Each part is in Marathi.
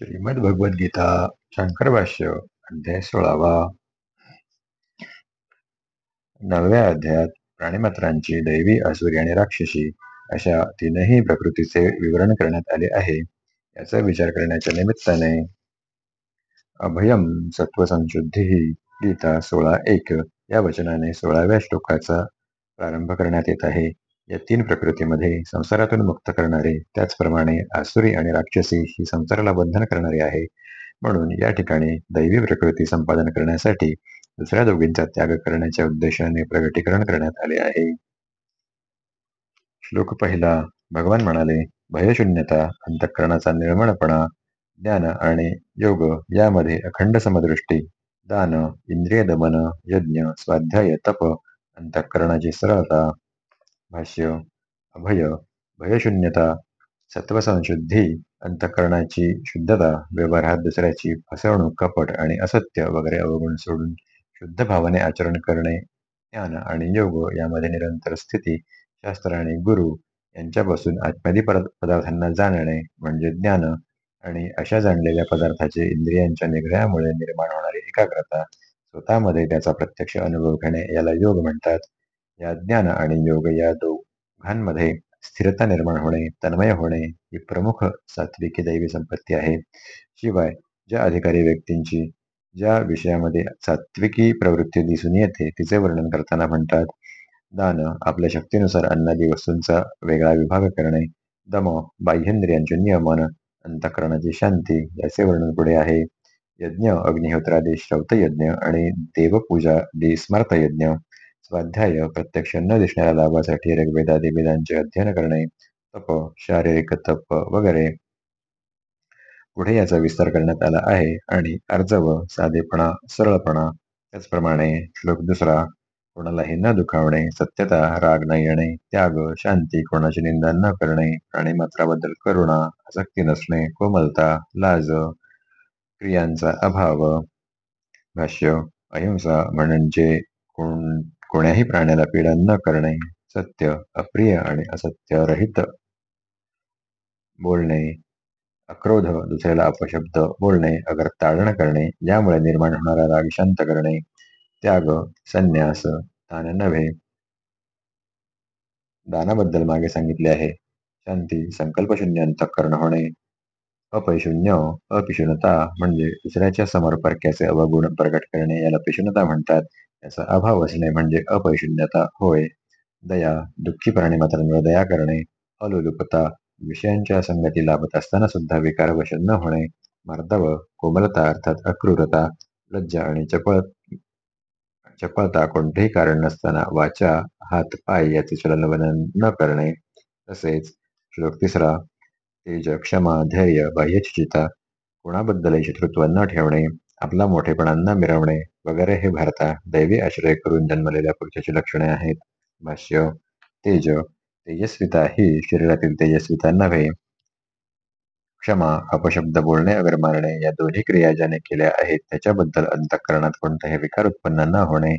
श्रीमद्भगवद्गीता शंकर भाष्य अध्याय सोळावा. नवव्या अध्यायात प्राणीमात्रांची दैवी असुरी आणि राक्षसी अशा तीनही प्रकृतीचे विवरण करण्यात आले आहे. याचा विचार करण्याच्या निमित्ताने अभयम सत्वसंशुद्धी गीता सोळा एक या वचनाने सोळाव्या श्लोकाचा प्रारंभ करण्यात येत आहे. या तीन प्रकृतीमध्ये संसारातून मुक्त करणारे त्याचप्रमाणे आसुरी आणि राक्षसी ही संसाराला बंधन करणारी आहे. म्हणून या ठिकाणी दैवी प्रकृती संपादन करण्यासाठी दुसऱ्या दोघींचा त्याग करण्याच्या उद्देशाने प्रगटीकरण करण्यात आले आहे. श्लोक पहिला भगवान म्हणाले भयशून्यता अंतःकरणाचा निर्मळपणा ज्ञान आणि योग यामध्ये अखंड समदृष्टी दान इंद्रिय दमन यज्ञ स्वाध्याय तप अंतःकरणाची सरळता भाष्य अभय भयशून्यता सत्वसंशुद्धी अंतःकरणाची शुद्धता व्यवहारात दुसऱ्याची फसवणूक कपट आणि असत्य वगैरे अवगुण सोडून शुद्ध भावाने आचरण करणे ज्ञान आणि योग यामध्ये निरंतर स्थिती शास्त्र आणि गुरु यांच्यापासून आत्मदी पदार्थांना जाणणे म्हणजे ज्ञान आणि अशा जाणलेल्या पदार्थाचे इंद्रियांच्या निग्रहामुळे निर्माण होणारी एकाग्रता स्वतःमध्ये त्याचा प्रत्यक्ष अनुभव घेणे याला योग म्हणतात. या ज्ञान आणि योग या दोघांमध्ये स्थिरता निर्माण होणे तन्मय होणे ही प्रमुख सात्विकी दैवी संपत्ती आहे. शिवाय ज्या अधिकारी व्यक्तींची ज्या विषयामध्ये सात्विकी प्रवृत्ती दिसून येते तिचे वर्णन करताना म्हणतात दान आपल्या शक्तीनुसार अन्नादी वस्तूंचा वेगळा विभाग करणे दम बाह्येंद्रियांचे नियमन अंतकरणाची शांती याचे वर्णन पुढे आहे. यज्ञ अग्निहोत्रादी श्रौतयज्ञ आणि देवपूजा दि स्मर्थ यज्ञ स्वाध्याय प्रत्यक्ष न दिसणाऱ्या लाभासाठी ऋग्वेदादी वेदांचे अध्ययन करणे तप शारीरिक तप वगैरे पुढे याचा विस्तार करण्यात आला आहे. आणि अर्जव साधेपणा सरळपणा त्याचप्रमाणे श्लोक दुसरा कोणालाही न दुखावणे सत्यता राग न येणे त्याग शांती कोणाची निंदा न करणे आणि मात्राबद्दल करुणा आसक्ती नसणे कोमलता लाज क्रियांचा अभाव भाष्य अहिंसा म्हणजे कोण कोण्याही प्राण्याला पीडा न करणे सत्य अप्रिय आणि असत्य रहित बोलणे अक्रोध दुसऱ्याला अपशब्द बोलणे अगर ताडण करणे यामुळे निर्माण होणारा राग शांत करणे त्याग संन्यास दान नव्हे. दानाबद्दल मागे सांगितले आहे. शांती संकल्पशून्य अंतःकरण होणे. अपैशून्य अपिशूनता म्हणजे दुसऱ्याच्या समोर परक्याचे अवगुण प्रकट करणे याला पिशूनता म्हणतात. याचा अभाव असणे म्हणजे अपैशून्यता होय दया दुःखी प्राणी मात्रांवर दया करणे अलुलुपता विषयांच्या संगती लाभत असताना सुद्धा विकारवश न होणे मार्दव कोमलता अर्थात अक्रूरता लज्जा आणि चपळ चपळता कोणतेही कारण नसताना वाचा हात पाय याचे चलनवलन न करणे तसेच श्लोक तिसरा तेज क्षमा धैर्य बाह्यचिता कोणाबद्दलही शत्रुत्व न ठेवणे आपला मोठेपणा न मिरवणे वगैरे हे भारता दैवी आश्रय करून जन्मलेल्या पुरुषाची लक्षणे आहेत. भाष्य तेज तेजस्विता ही शरीरातील तेजस्विता नव्हे. क्षमा अपशब्द बोलणे अगर मारणे या दोन्ही क्रिया ज्याने केल्या आहेत त्याच्याबद्दल अंतःकरणात कोणताही विकार उत्पन्न न होणे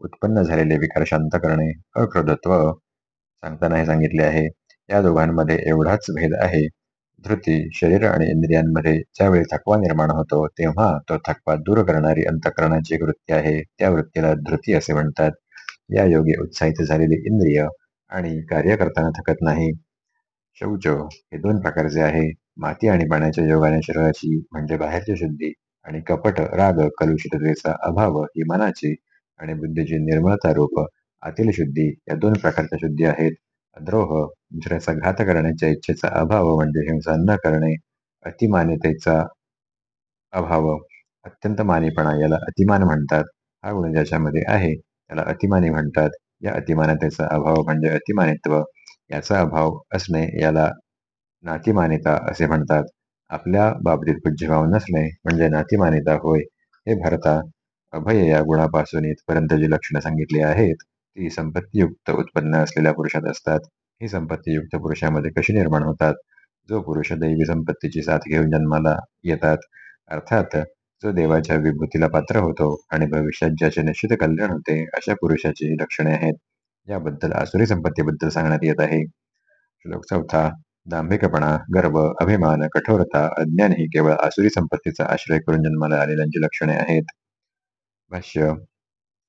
उत्पन्न झालेले विकार शांत करणे अक्रोधत्व सांगताना हे सांगितले आहे. या दोघांमध्ये एवढाच भेद आहे. धृती शरीर आणि इंद्रियांमध्ये ज्यावेळी थकवा निर्माण होतो तेव्हा तो थकवा दूर करणारी अंतकरणाची वृत्ती आहे. त्या वृत्तीला धृती असे म्हणतात. या योगे उत्साहित झालेली इंद्रिय आणि कार्य करताना थकत नाही. शौच हे दोन प्रकारचे आहे माती आणि पाण्याच्या योगाने शरीराची म्हणजे बाहेरची शुद्धी आणि कपट राग कलुषिततेचा अभाव ही मनाची आणि बुद्धीची निर्मळता रूप आतील शुद्धी या दोन प्रकारच्या शुद्धी आहेत. द्रोह दुसऱ्याचा घात करण्याच्या इच्छेचा अभाव म्हणजे हिंसा न करणे अतिमान्यतेचा अभाव अत्यंत मानेपणा याला अतिमान म्हणतात. हा गुण ज्याच्यामध्ये आहे त्याला अतिमानी म्हणतात. या अतिमानतेचा अभाव म्हणजे अतिमानित्व. याचा अभाव असणे याला नातिमानिता असे म्हणतात. आपल्या बाबतीत पूज्यभाव नसणे म्हणजे नातिमानिता होय. हे भरता अभय या गुणापासून इथपर्यंत जी लक्षणं सांगितली आहेत. ती संपत्तीयुक्त उत्पन्न असलेल्या पुरुषात असतात. ही संपत्तीयुक्त पुरुषामध्ये कशी निर्माण होतात जो पुरुष दैवी संपत्तीची साथ घेऊन जन्माला येतात अर्थात जो देवाच्या विभूतीला पात्र होतो आणि भविष्यात ज्याचे निश्चित कल्याण होते अशा पुरुषाची लक्षणे आहेत याबद्दल आसुरी संपत्तीबद्दल सांगण्यात येत आहे श्लोक चौथा दांभिकपणा, गर्व, अभिमान, कठोरता, अज्ञान ही केवळ आसुरी संपत्तीचा आश्रय करून जन्माला आलेल्यांची लक्षणे आहेत. भाष्य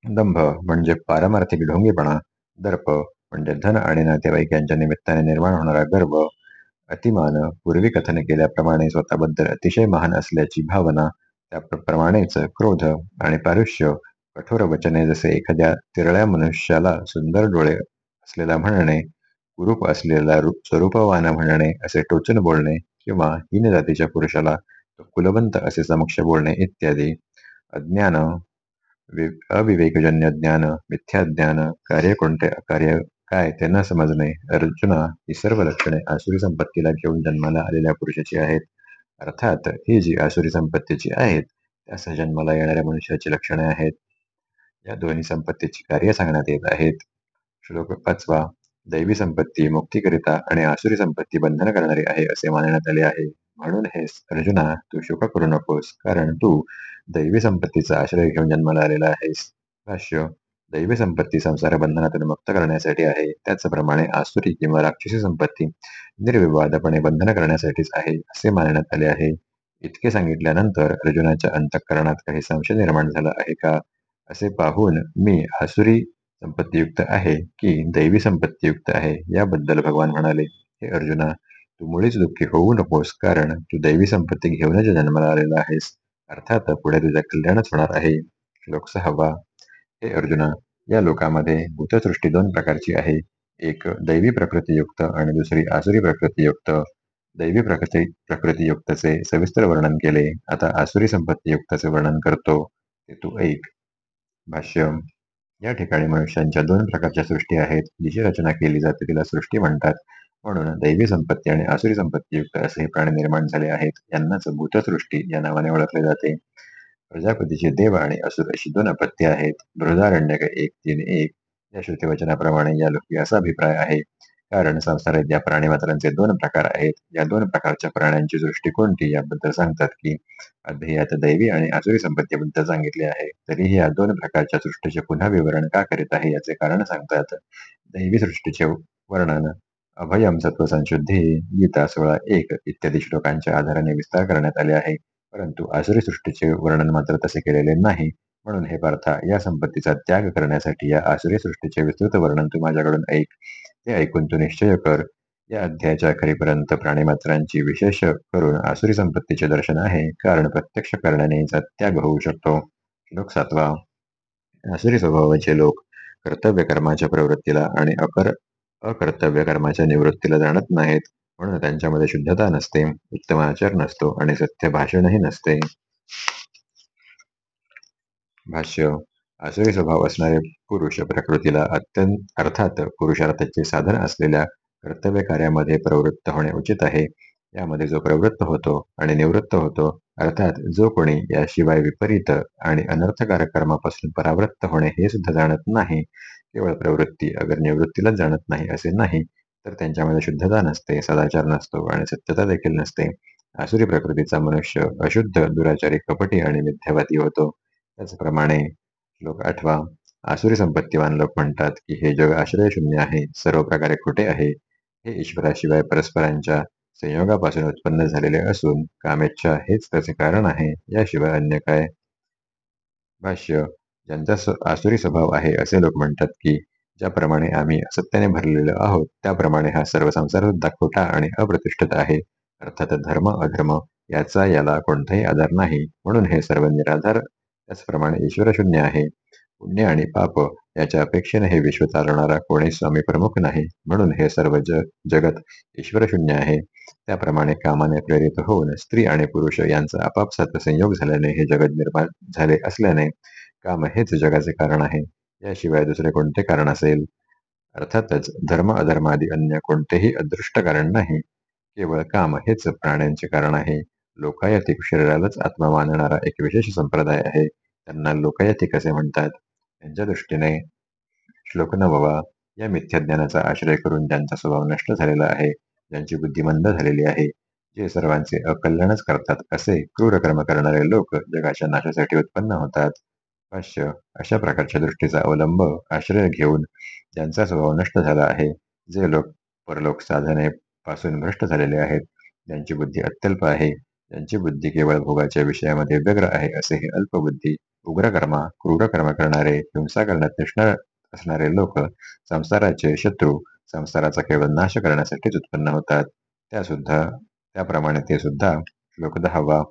दंभ म्हणजे पारमार्थिक ढोंगीपणा, दर्प म्हणजे धन आणि नातेवाईक यांच्या निमित्ताने निर्माण होणारा गर्व, अतिमान पूर्वी कथन केल्याप्रमाणे स्वतःबद्दल अतिशय महान असल्याची भावना, त्याप्रमाणेच क्रोध आणि पारुष्य, कठोर वचने जसे एखाद्या तिरळ्या मनुष्याला सुंदर डोळे असलेला म्हणणे, कुरूप असलेला स्वरूपवान म्हणणे असे टोचून बोलणे किंवा हीन जातीच्या पुरुषाला तो कुलवंत असे समक्ष बोलणे इत्यादी. अज्ञान, अविवेकजन्य ज्ञान, मिथ्याज्ञान, कार्य कोणते अकार्य काय त्यांना समजणे, अर्जुना ही सर्व लक्षणे आसुरी संपत्तीला घेऊन जन्माला आलेल्या पुरुषाची आहेत. अर्थात ही जी आसुरी संपत्तीची आहेत त्या जन्माला येणाऱ्या मनुष्याची लक्षणे आहेत. या दोन्ही संपत्तीची कार्य सांगण्यात येत आहेत. श्लोक पाचवा दैवी संपत्ती मुक्तीकरिता आणि आसुरी संपत्ती बंधन करणारी आहे असे मानण्यात आले आहे. म्हणून हे अर्जुना तू शोक करू नकोस कारण तू दैवी संपत्तीचा आश्रय घेऊन जन्माला आलेला आहेस. भाष्य दैवी संपत्ती संसार बंधनातून मुक्त करण्यासाठी आहे. त्याचप्रमाणे आसुरी किंवा राक्षसी संपत्ती निर्विवादपणे बंधन करण्यासाठीच आहे असे मानण्यात आले आहे. इतके सांगितल्यानंतर अर्जुनाच्या अंतःकरणात काही संशय निर्माण झाला आहे का? असे पाहून मी आसुरी संपत्तीयुक्त आहे की दैवी संपत्तीयुक्त आहे याबद्दल भगवान म्हणाले हे अर्जुना तू मुळीच दुःखी होऊ नकोस कारण तू दैवी संपत्ती घेऊनच जन्माला आलेला आहेस. अर्थात पुढे तुझ्या कल्याणच होणार आहे. श्लोक सहावा. हे अर्जुना या लोकामध्ये भूतसृष्टी दोन प्रकारची आहे. एक दैवी प्रकृतीयुक्त आणि दुसरी आसुरी प्रकृतीयुक्त. दैवी प्रकृती प्रकृतीयुक्तचे सविस्तर वर्णन केले. आता आसुरी संपत्तीयुक्तचे वर्णन करतो. ते तू ऐक भाष्य. या ठिकाणी मनुष्यांच्या दोन प्रकारच्या सृष्टी आहेत. जिची रचना केली जाते तिला सृष्टी म्हणतात. म्हणून दैवी संपत्ती आणि आसुरी संपत्तीयुक्त असे प्राणी निर्माण झाले आहेत. यांनाच भूतसृष्टी या नावाने ओळखले जाते. प्रजापतीचे देव आणि असुर अशी दोन अपत्य आहेत. बृहदारण्यक एक तीन एक. या श्रुतिवचनाप्रमाणे या लोकी असा अभिप्राय आहे. कारण संसारात या प्राणीमात्रांचे दोन प्रकार आहेत. या दोन प्रकारच्या प्राण्यांची दृष्टी कोणती याबद्दल सांगतात की अध्ययात दैवी आणि आसुरी संपत्तीबद्दल सांगितले आहे. तरीही या दोन प्रकारच्या सृष्टीचे पुन्हा विवरण का करीत आहे याचे कारण सांगतात. दैवी सृष्टीचे वर्णन अभयम सत्व संशुद्धी गीता सोळा एक इत्यादी श्लोकांच्या आधाराने विस्तार करण्यात आले आहे. परंतु आसुरी सृष्टीचे वर्णन मात्र तसे केलेले नाही. म्हणून हे पार्था या संपत्तीचा त्याग करण्यासाठी या आसुरी सृष्टीचे विस्तृत वर्णन तू माझ्याकडून ऐक. ते ऐकून तू निश्चय कर. या अध्यायाच्या अखेरीपर्यंत प्राणीमात्रांची विशेष करून आसुरी संपत्तीचे दर्शन आहे. कारण प्रत्यक्ष करण्याने त्याग होऊ शकतो. श्लोक सातवा. आसुरी स्वभावाचे लोक कर्तव्य कर्माच्या प्रवृत्तीला आणि अकर अकर्तव्य कर्माच्या निवृत्तीला जाणत नाहीत. म्हणून त्यांच्यामध्ये शुद्धता नसते उत्तम आचार नसतो आणि सत्य भाषणही नसते. भाष्य आसुरी स्वभाव असणारे पुरुष प्रकृतीला अत्यंत अर्थात पुरुषार्थाचे साधन असलेल्या कर्तव्य कार्यामध्ये प्रवृत्त होणे उचित आहे. यामध्ये जो प्रवृत्त होतो आणि निवृत्त होतो अर्थात जो कोणी याशिवाय विपरीत आणि अनर्थकारक कर्मापासून परावृत्त होणे हे सुद्धा जाणत नाही. केवळ प्रवृत्ती अगर निवृत्तीलाच जाणत नाही असे नाही तर त्यांच्यामध्ये शुद्धता नसते सदाचार नसतो आणि सत्यता देखील नसते. आसुरी प्रकृतीचा मनुष्य अशुद्ध दुराचारी कपटी आणि मिथ्यावादी होतो. त्याचप्रमाणे लोक आठवा आसुरी संपत्तीवान लोक म्हणतात की हे जग आश्रयशून्य आहे सर्व प्रकारे खोटे आहे. हे ईश्वराशिवाय परस्परांच्या संयोगापासून उत्पन्न झालेले असून कामेच्छा हेच त्याचे कारण आहे. याशिवाय अन्य काय? भाष्य ज्यांचा आसुरी स्वभाव आहे असे लोक म्हणतात की ज्याप्रमाणे आम्ही सत्याने भरलेलो आहोत त्याप्रमाणे हा सर्व संसार सुद्धा खोटा आणि अप्रतिष्ठित आहे. अर्थात धर्म अधर्म याचा याला कोणताही आधार नाही. म्हणून हे सर्व निराधार त्याचप्रमाणे ईश्वर शून्य आहे. पुण्य आणि पाप याच्या अपेक्षेने हे विश्व चालवणारा कोणी स्वामी प्रमुख नाही. म्हणून हे सर्व जग जगत ईश्वर शून्य आहे. त्याप्रमाणे कामाने प्रेरित होऊन स्त्री आणि पुरुष यांचा आपापसात संयोग झाल्याने हे जगत निर्माण झाले असल्याने काम हेच जगाचे कारण आहे. याशिवाय दुसरे कोणते कारण असेल? अर्थातच धर्म अधर्मादी अन्य कोणतेही अदृष्ट कारण नाही. केवळ काम हेच प्राण्यांचे कारण आहे. लोकायतिक शरीरालाच आत्मा मानणारा एक विशेष संप्रदाय आहे. त्यांना लोकायतिक असे म्हणतात. त्यांच्या दृष्टीने श्लोक नववा या मिथ्याज्ञानाचा आश्रय करून ज्यांचा स्वभाव नष्ट झालेला आहे. ज्यांची बुद्धिमंद झालेली आहे. जे सर्वांचे अकल्याणच करतात असे क्रूर कर्म करणारे लोक जगाच्या नाशासाठी उत्पन्न होतात. भाष्य अशा प्रकारच्या दृष्टीचा अवलंब आश्रय घेऊन ज्यांचा स्वभाव नष्ट झाला आहे जे लोक परलोक साधने पासून भ्रष्ट झालेले आहेत ज्यांची बुद्धी अत्यल्प आहे ज्यांची बुद्धी केवळ भोगाच्या विषयामध्ये व्यग्र आहे असे हे अल्पबुद्धी उग्रकर्मा क्रूरकर्म करणारे हिंसा करण्यात निष्ण असणारे लोक संसाराचे शत्रू संसाराचा केवळ नाश करण्यासाठीच उत्पन्न होतात त्या सुद्धा त्याप्रमाणे ते सुद्धा श्लोक दहावा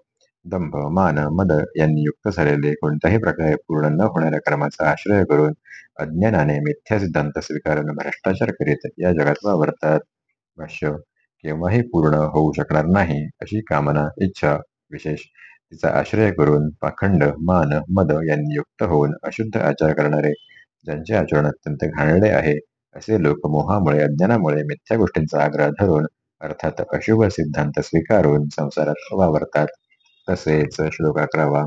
दंभ मान मद यांनी युक्त झालेले कोणत्याही प्रकारे पूर्ण न होणाऱ्या कर्माचा आश्रय करून अज्ञानाने मिथ्या सिद्धांत स्वीकारून भ्रष्टाचार करीत या जगात वावरतात. भाष्य केव्हाही पूर्ण होऊ शकणार नाही अशी कामना इच्छा विशेष तिचा आश्रय करून पाखंड मान मद यांनी युक्त होऊन अशुद्ध आचार करणारे ज्यांचे आचरण अत्यंत घाणेरडे आहे असे लोक मोहामुळे अज्ञानामुळे मिथ्या गोष्टींचा आग्रह धरून अर्थात अशुभ सिद्धांत स्वीकारून संसारात वावरतात. तसेच श्लोक अकरावा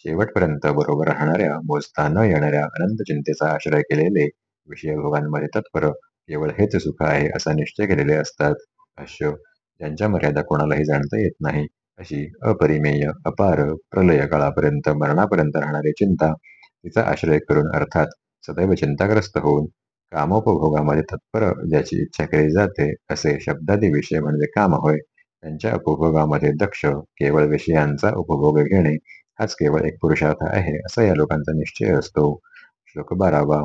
शेवटपर्यंत बरोबर राहणाऱ्या मोजता न येणाऱ्या अनंत चिंतेचा आश्रय केलेले विषय भोगांमध्ये तत्पर केवळ हेच सुख आहे असा निश्चय केलेले असतात. अश्य ज्यांच्या मर्यादा कोणालाही जाणता येत नाही अशी अपरिमेय अपार प्रलय काळापर्यंत मरणापर्यंत राहणारी चिंता तिचा आश्रय करून अर्थात सदैव चिंताग्रस्त होऊन कामोपभोगामध्ये तत्पर ज्याची इच्छा केली जाते असे शब्दादी विषय म्हणजे काम होय. त्यांच्या उपभोगामध्ये दक्ष केवळ विषयांचा उपभोग घेणे हाच केवळ एक पुरुषार्थ आहे असा या लोकांचा निश्चय असतो. श्लोक बारावा.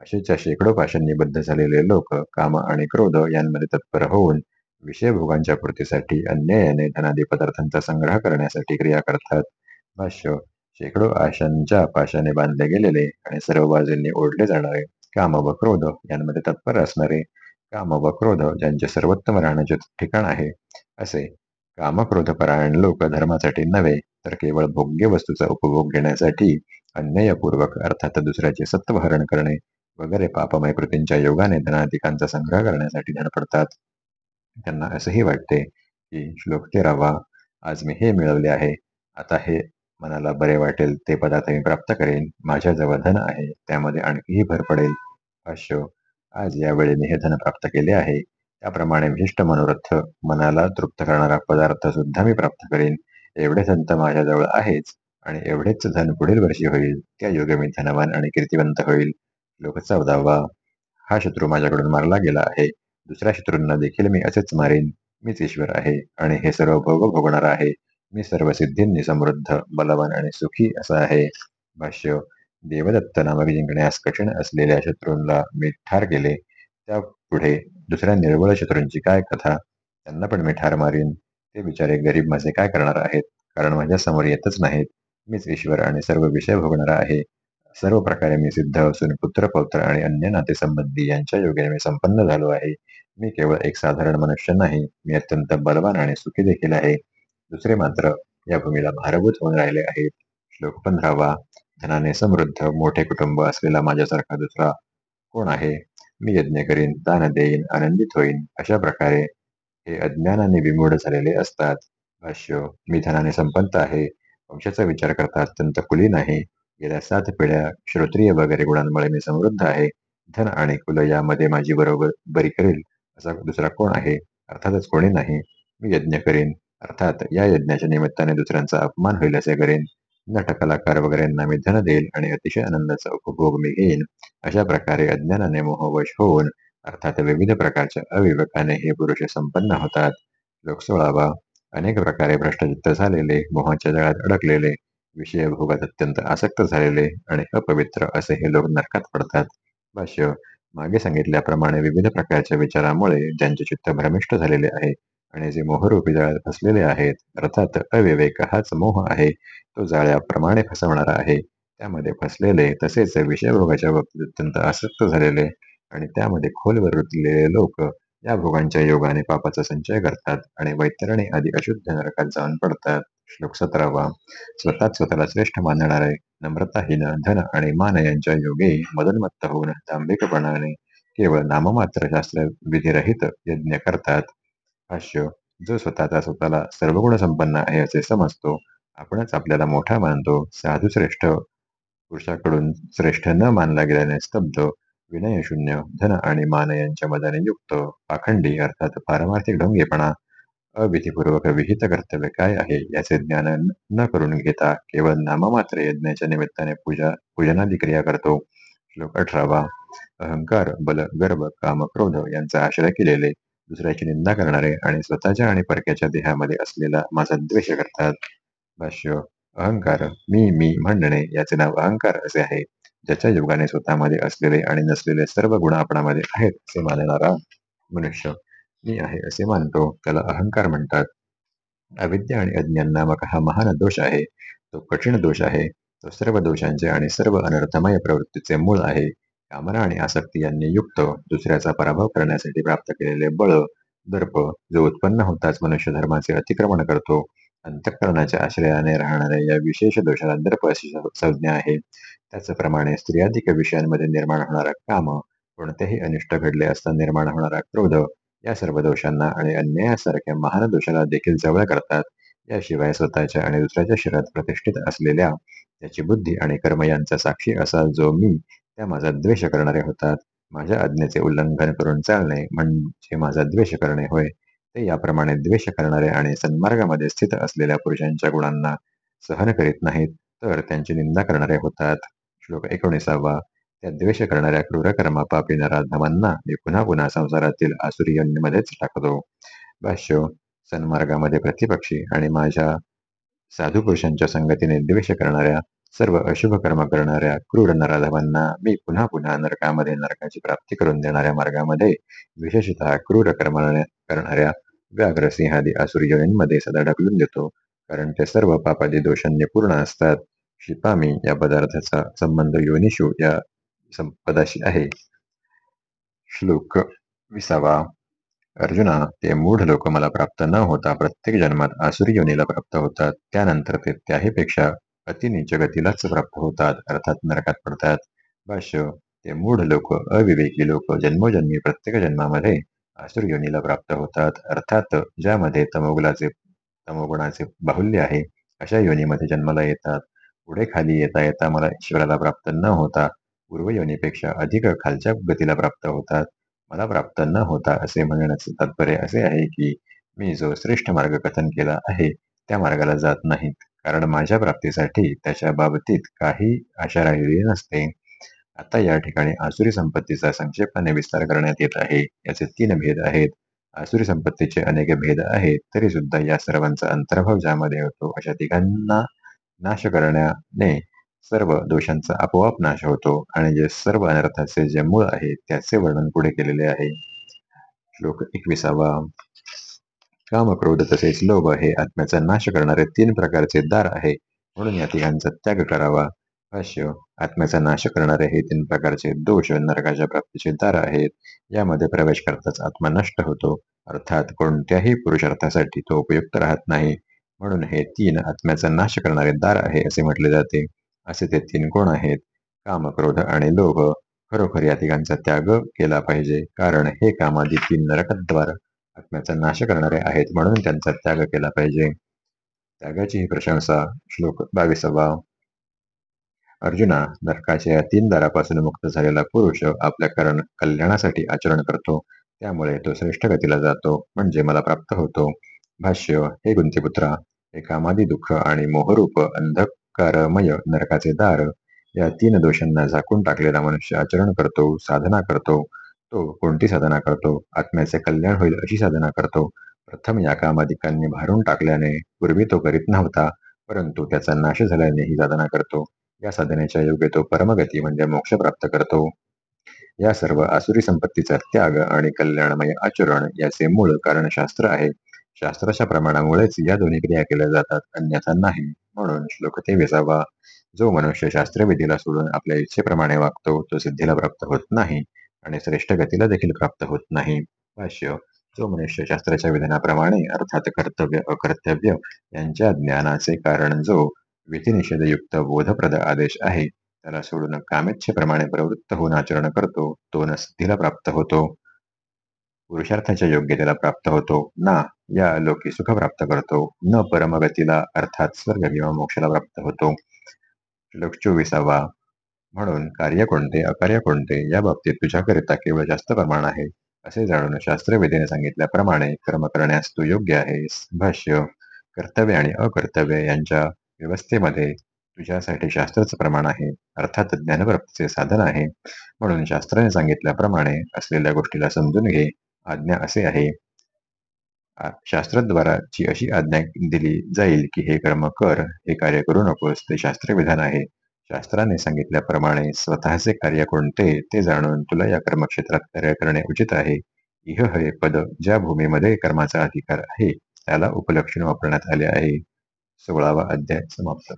असेच्या शेकडो पाशांनी बद्ध झालेले लोक काम आणि क्रोध यांमध्ये तत्पर होऊन विषयभोगांच्या पूर्तीसाठी अन्यायाने धनादी पदार्थांचा संग्रह करण्यासाठी क्रिया करतात. भाष्य. शेकडो आशांच्या पाशाने बांधले गेलेले आणि सर्व बाजूंनी ओढले जाणारे काम व क्रोध यांमध्ये तत्पर असणारे काम व क्रोध ज्यांचे सर्वोत्तम राहण्याचे ठिकाण आहे. असे कामक्रोधपरायण लोक धर्मासाठी नव्हे तर केवळ भोग्य वस्तूचा उपभोग घेण्यासाठी अन्यायपूर्वक अर्थात दुसऱ्याचे सत्व हरण करणे वगैरे पापमय कृतींच्या योगाने धनाधिकांचा संग्रह करण्यासाठी धडपडतात त्यांना असंही वाटते की श्लोक तेरावा आज मी हे मिळवले आहे आता हे मनाला बरे वाटेल ते पदार्थ मी प्राप्त करेन माझ्याजवळ धन आहे त्यामध्ये आणखीही भर पडेल भाष्य आज यावेळी मी हे धन प्राप्त केले आहे. त्याप्रमाणे विशिष्ट मनोरथ मनाला तृप्त करणारा पदार्थ सुद्धा मी प्राप्त करेन. एवढे संत माझ्याजवळ आहेच आणि एवढेच धन पुढील वर्षी होईल त्या योगे मी धनवान आणि कीर्तिवंत होईल. लोक चौदावा हा शत्रू माझ्याकडून मारला गेला आहे. दुसऱ्या शत्रूंना देखील मी असेच मारेन. मीच ईश्वर आहे आणि हे सर्व भोग भोगणार आहे. मी सर्व सिद्धींनी समृद्ध बलवान आणि सुखी असा आहे. भाष्य देवदत्त नामक जिंकण्यास कठीण असलेल्या शत्रूंना मी ठार केले. त्या पुढे दुसऱ्या निर्बळ शत्रूंची काय कथा? त्यांना पण मी ठार मारीन. ते बिचारे गरीब माझे काय करणार आहेत? कारण माझ्यासमोर येतच नाहीत. मीच ईश्वर आणि सर्व विषय भोगणारा आहे. सर्व प्रकारे मी सिद्ध असून पुत्र पौत्र आणि अन्य नातेसंबंधी यांच्या योगे मी संपन्न झालो आहे. मी केवळ एक साधारण मनुष्य नाही. मी अत्यंत बलवान आणि सुखी देखील आहे. दुसरे मात्र या भूमीला भारभूत होऊन राहिले आहेत. श्लोक पंधरावा. धनाने समृद्ध मोठे कुटुंब असलेला माझ्यासारखा दुसरा कोण आहे? मी यज्ञ करीन दान देईन आनंदित होईन. अशा प्रकारे हे अज्ञानाने विमूढ झालेले असतात. भाष्य मी धनाने संपन्न आहे. वंशाचा विचार करता अत्यंत कुलीन आहे. गेल्या सात पिढ्या श्रोत्रिय वगैरे गुणांमुळे मी समृद्ध आहे. धन आणि कुल यामध्ये माझी बरोबर बरी करेल असा दुसरा कोण आहे? अर्थातच कोणी नाही. मी यज्ञ करीन. अर्थात या यज्ञाच्या निमित्ताने दुसऱ्यांचा अपमान होईल असे करेन. नट वगैरेंना मी धन देईल आणि अतिशय आनंदाचा उपभोग मी घेईन. अशा प्रकारे अज्ञानाने मोहवश होऊन अर्थात विविध प्रकारच्या अविवेकाने हे पुरुष संपन्न होतात. लोक सोळावा. अनेक प्रकारे भ्रष्टचित्त झालेले मोहाच्या जळात अडकलेले विषय भोगात अत्यंत आसक्त झालेले आणि अपवित्र असे हे लोक नरकात पडतात. भाष्य. मागे सांगितल्याप्रमाणे विविध प्रकारच्या विचारामुळे ज्यांचे चित्त भ्रमिष्ट झालेले आहे आणि जे मोहरूपी जाळ्यात फसलेले आहेत अर्थात अविवेक हाच मोह आहे तो जाळ्याप्रमाणे फसवणारा आहे. त्यामध्ये फसलेले तसेच विषयभोगाच्या बाबतीत अत्यंत आसक्त झालेले आणि त्यामध्ये खोलवर रुतलेले लोक या भोगांच्या योगाने पापाचा संचय करतात आणि वैतरणी आदी अशुद्ध नरकात जाऊन पडतात. श्लोक सतरावा. स्वतःच स्वतःला श्रेष्ठ मानणारे नम्रताहीन धन आणि मान यांच्या योगे मदनमत्त होऊन दांभिकपणाने केवळ नाममात्र शास्त्र विधिरहित यज्ञ करतात. भाष्य जो स्वतःचा स्वतःला सर्वगुण संपन्न आहे असे समजतो आपणच आपल्याला मोठा मानतो साधू श्रेष्ठ पुरुषाकडून श्रेष्ठ न मानला गेल्याने स्तब्ध विनयशून्य धन आणि मान यांच्या मदाने युक्त पाखंडी अर्थात पारमार्थिक ढोंगेपणा अविधीपूर्वक विहित कर्तव्य काय आहे याचे ज्ञान न करून घेता केवळ नाममात्र यज्ञाच्या निमित्ताने पूजा पूजनादी क्रिया करतो. श्लोक अठरावा अहंकार बल गर्भ काम क्रोध यांचा आश्रय केलेले दुसऱ्याची निंदा करणारे आणि स्वतःच्या आणि परक्याच्या देहामध्ये असलेला माझा द्वेष करतात. भाष्य अहंकार मी मी म्हणणे याचे नाव अहंकार असे आहे ज्याच्या योगाने स्वतःमध्ये असलेले आणि नसलेले सर्व गुण आपणामध्ये आहेत असे मानणारा मनुष्य मी आहे असे मानतो. त्याला अहंकार म्हणतात. अविद्या आणि अज्ञान नामक हा महान दोष आहे. तो कठीण दोष आहे. तो सर्व दोषांचे आणि सर्व अनर्थमय प्रवृत्तीचे मूळ आहे. कामना आणि आसक्ती यांनी युक्त दुसऱ्याचा पराभव करण्यासाठी प्राप्त केलेले बळ दर्प जो उत्पन्न होताच मनुष्य धर्माचे अतिक्रमण करतो. अंतःकरणाच्या आश्रयाने राहणाऱ्या या विशेष दोषाला दर्प अशी संज्ञा आहे. त्याचप्रमाणे स्त्रियाधिक विषयांमध्ये निर्माण होणारा काम कोणतेही अनिष्ट घडले असता निर्माण होणारा क्रोध या सर्व दोषांना आणि अन्यायासारख्या महान दोषाला देखील जवळ करतात. याशिवाय स्वतःच्या आणि दुसऱ्याच्या शरीरात प्रतिष्ठित असलेल्या त्याची बुद्धी आणि कर्म यांचा साक्षी असा जो मी त्या माझा द्वेष करणारे होतात. माझ्या आज्ञेचे उल्लंघन करून चालणे म्हणजे माझा द्वेष करणे होय. ते याप्रमाणे द्वेष करणारे आणि सन्मार्गामध्ये स्थित असलेल्या पुरुषांच्या गुणांना सहन करीत नाहीत तर त्यांची निंदा करणारे होतात. श्लोक एकोणीसावा. त्या द्वेष करणाऱ्या क्रूरकर्मा पापी नराधमांना मी पुन्हा पुन्हा संसारातील आसुरी टाकतो. भाष्य. सन्मार्गामध्ये प्रतिपक्षी आणि माझ्या साधू पुरुषांच्या संगतीने द्वेष करणाऱ्या सर्व अशुभ कर्म करणाऱ्या क्रूर नराधवांना मी पुन्हा पुन्हा नरकामध्ये नरकाची प्राप्ती करून देणाऱ्या मार्गामध्ये विशेषतः क्रूर कर्म करणाऱ्या व्याघ्र सिंहादी आसुरी सदा ढकलून देतो. कारण ते सर्व पापादी दोषांनी पूर्ण असतात. शिपामी या पदार्थाचा संबंध योनिशू या संपदाशी आहे. श्लोक विसावा. अर्जुना ते मूढ लोक मला प्राप्त न होता प्रत्येक जन्मात आसुरी योनीला प्राप्त होतात. त्यानंतर ते त्याहीपेक्षा अतिनीच गतीलाच प्राप्त होतात. अर्थात नरकात पडतात. भाष्य ते मूढ लोक अविवेकी लोक जन्मोजन्मी प्रत्येक जन्मामध्ये आसुर योनीला प्राप्त होतात. अर्थात ज्यामध्ये तमोगुलाचे तमोगुणाचे बाहुल्य आहे अशा योनीमध्ये जन्माला येतात. पुढे खाली येता येता मला ईश्वराला प्राप्त न होता पूर्व योनीपेक्षा अधिक खालच्या गतीला प्राप्त होतात. मला प्राप्त न होता असे म्हणण्याचे तात्पर्य असे आहे की मी जो श्रेष्ठ मार्ग कथन केला आहे त्या मार्गाला जात नाहीत. कारण माझ्या प्राप्तीसाठी त्याच्या बाबतीत काही आशा राहिलेली नसते. आता या ठिकाणी आसुरी संपत्तीचा संक्षेपाने विस्तार करण्यात येत आहे. याचे तीन भेद आहेत. आसुरी संपत्तीचे अनेक भेद आहेत तरी सुद्धा या सर्वांचा अंतर्भाव ज्यामध्ये होतो अशा तिघांना नाश करण्याने सर्व दोषांचा आपोआप नाश होतो आणि जे सर्व अनर्थाचे जे मूळ आहे त्याचे वर्णन पुढे केलेले आहे. श्लोक एकविसावा. कामक्रोध तसेच लोभ हे आत्म्याचा नाश करणारे तीन प्रकारचे दार आहे. म्हणून या तिघांचा त्याग करावा. भाष्य आत्म्याचा नाश करणारे हे तीन प्रकारचे दोष नरकाच्या प्राप्तीचे दार आहेत. यामध्ये प्रवेश करताच आत्मा नष्ट होतो. अर्थात कोणत्याही पुरुषार्थासाठी तो उपयुक्त राहत नाही. म्हणून हे तीन आत्म्याचा नाश करणारे दार आहे असे म्हटले जाते. असे ते तीन कोण आहेत. काम क्रोध आणि लोभ. खरोखर या तिघांचा त्याग केला पाहिजे. कारण हे कामादी तीन नरकद्वार आत्म्याचा नाश करणारे आहेत म्हणून त्यांचा त्याग केला पाहिजे. त्यागाची ही प्रशंसा श्लोक बावीसावा अर्जुना नरकाच्या या तीन दारापासून मुक्त झालेला पुरुष आपल्या कारण कल्याणासाठी आचरण करतो. त्यामुळे तो श्रेष्ठ गतीला जातो म्हणजे मला प्राप्त होतो. भाष्य हे गुंतीपुत्रा हे कामादी दुःख आणि मोहरूप अंधकारमय नरकाचे दार या तीन दोषांना झाकून टाकलेला मनुष्य आचरण करतो साधना करतो. तो कोणती साधना करतो आत्म्याचे कल्याण होईल अशी साधना करतो. प्रथम या कामाधिकांनी भारून टाकल्याने पूर्वी तो करीत नव्हता परंतु त्याचा नाश झाल्याने ही साधना करतो. या साधनेच्या योग्य तो परमगती म्हणजे मोक्ष प्राप्त करतो. या सर्व आसुरी संपत्तीचा त्याग आणि कल्याणमय आचरण याचे मूळ कारण शास्त्र आहे. शास्त्राच्या प्रमाणामुळेच या दोन्ही क्रिया केल्या जातात अन्यथा नाही म्हणून श्लोक ते विसावा जो मनुष्य शास्त्रविधीला सोडून आपल्या इच्छेप्रमाणे वागतो तो सिद्धीला प्राप्त होत नाही. आणि श्रेष्ठ गतीला देखील प्राप्त होत नाही. भाष्य जो मनुष्य शास्त्राच्या विधानाप्रमाणे अर्थात कर्तव्य अकर्तव्य यांच्या ज्ञानाचे कारण जो विधिनिषेधयुक्त बोधप्रद आदेश आहे त्याला सोडून कामेच्छेप्रमाणे प्रवृत्त होऊन आचरण करतो तो न सिद्धीला प्राप्त होतो. पुरुषार्थाच्या योग्यतेला प्राप्त होतो ना या लोकी सुख प्राप्त करतो न परमगतीला अर्थात स्वर्ग किंवा मोक्षाला प्राप्त होतो. श्लोक चोवीसावा म्हणून कार्य कोणते अकार्य कोणते या बाबतीत तुझ्याकरिता केवळ जास्त प्रमाण आहे असे जाणून शास्त्रविधीने सांगितल्याप्रमाणे कर्म करण्यास तू योग्य आहेस. भाष्य कर्तव्य आणि अकर्तव्य यांच्या व्यवस्थेमध्ये तुझ्यासाठी शास्त्राचं प्रमाण आहे अर्थात ज्ञानप्राप्तीचे साधन आहे. म्हणून शास्त्राने सांगितल्याप्रमाणे असलेल्या गोष्टीला समजून घे. आज्ञा असे आहे. शास्त्रद्वाराची अशी आज्ञा दिली जाईल की हे कर्म कर हे कार्य करू नकोस ते शास्त्रविधान आहे. शास्त्राने सांगितल्याप्रमाणे स्वतःचे कार्य कोणते ते जाणून तुला या कर्मक्षेत्रात कार्य करणे उचित आहे. इह हे पद ज्या भूमीमध्ये कर्माचा अधिकार आहे त्याला उपलक्षण वापरण्यात आले आहे. सोळावा अध्याय समाप्त.